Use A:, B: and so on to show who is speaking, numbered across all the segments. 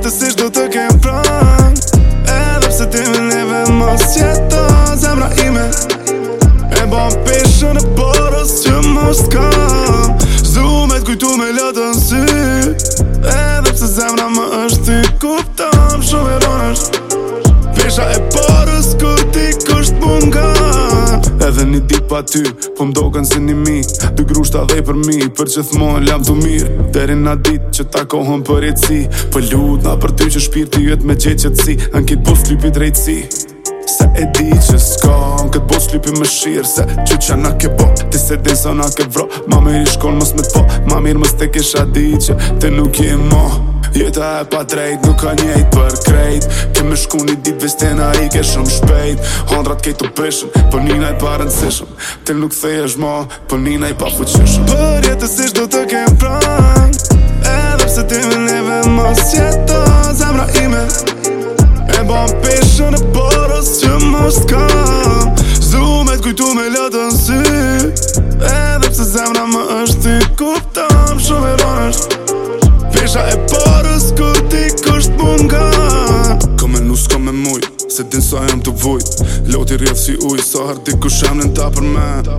A: vetësish do të kem pran Edhe pse ti me neve mos qeto Zemra ime E bon pishën e borës që mos t'kam Zdu me t'kujtu me lëtën si Edhe pse zemra më është t'i kupta ti pa ty Po mdo kanë si një mi Dë grusht dhej për mi Për që thmojnë lam du mirë Deri na dit që ta kohën për jetësi Po ljud na për ty që shpirë të jetë me si Në kitë bus klipi drejtësi Se e di që s'ka në këtë bus klipi më shirë Se që që na ke po Ti se di sa na ke vro Ma mirë i shkonë mës me të po Ma mirë mës te kisha di që Te nuk je mo Jeta e pa drejt, nuk ka njejt për krejt Ke me shku një dit vestena i ke shumë shpejt Hondrat ke të pëshëm, për po nina i parëndësishëm Ti nuk the po e shmo, për nina i pa fuqishëm Për jetës ish do të kem prang Edhe pse ti me neve mos jeto zemra ime E bon pëshën e borës që mos t'kam Zume t'kujtu me lëtën si Edhe pse zemra më është ti kuptam Shumë e rënësht Pisha e po se din sa jam të vujt Loti rjef si uj, sa hardik ku shemlin ta për me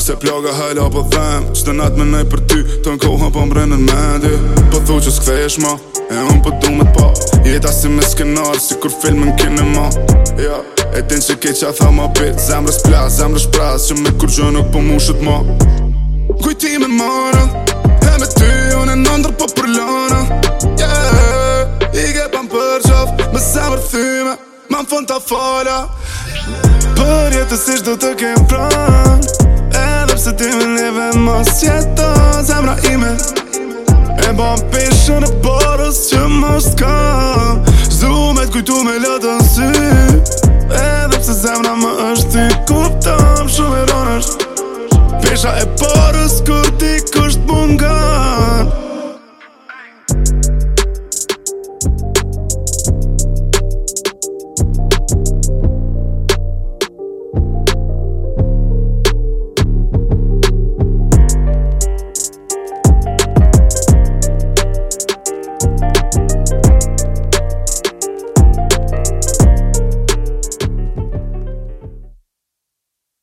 A: Se plaga hajla po them Qdo nat me nej për ty Të në kohën po mbrenën me ndi Po thu që s'kthejesh ma E un po du me t'pa Jeta si me skenar Si kur filmin kine ma ja. E din që ke qa tha ma bit Zemrës plas, zemrës pras Që me kur gjë nuk po mushët ma Kujti me mara kam fën të fara Për jetës ishtë do të kem pran Edhe pëse ti me leve mos jetë Zemra ime E bon pishën e borës që më s'ka Zume t'kujtu me lëtën si Edhe pëse zemra më është ti kuptam Shumë e ronësht Pisha e borës kur